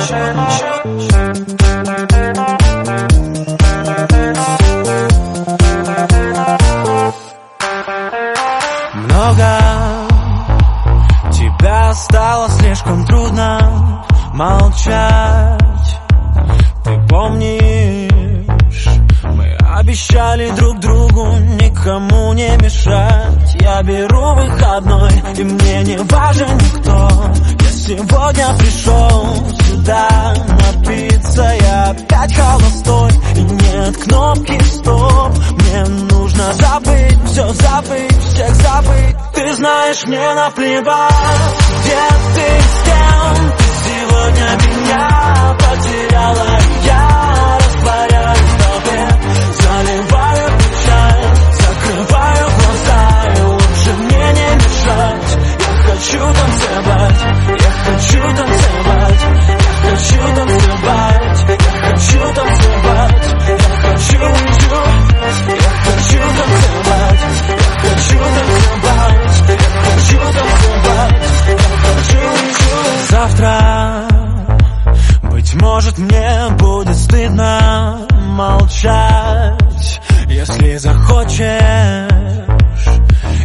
Shut, shut, shut. Тебя стало слишком трудно молчать Ты помнишь Мы обещали друг другу никому не мешать. Я беру выходной и мне не важен никто. Я сегодня пришел сюда напиться Я опять холостой и нет кнопки стоп Мне нужно забыть, все забыть, Ты знаешь, мне наплевать, где ты, с кем? Сегодня меня потеряла будет стыдно молчать. Если захочешь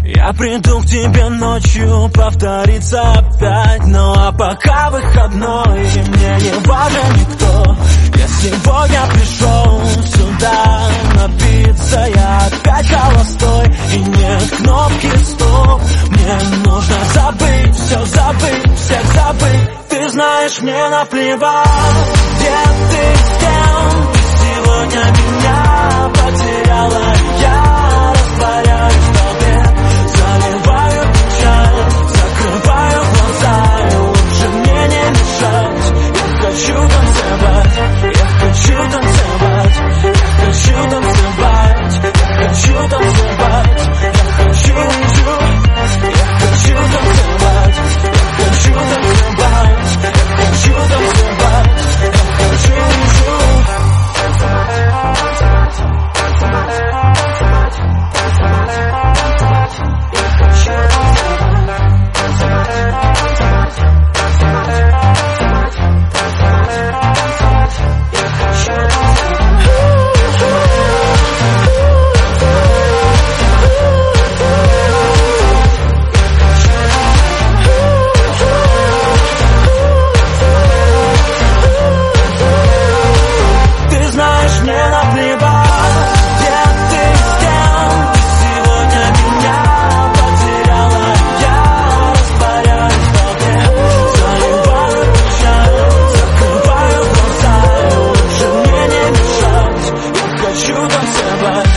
Я приду к тебе ночью повториться опять. Ну а пока выходной и мне не важен никто. Я сегодня пришел сюда напиться Я опять холостой и нет кнопки стоп. Мне нужно забыть, все забыть, всех забыть. Ты знаешь, мне наплевать, samba.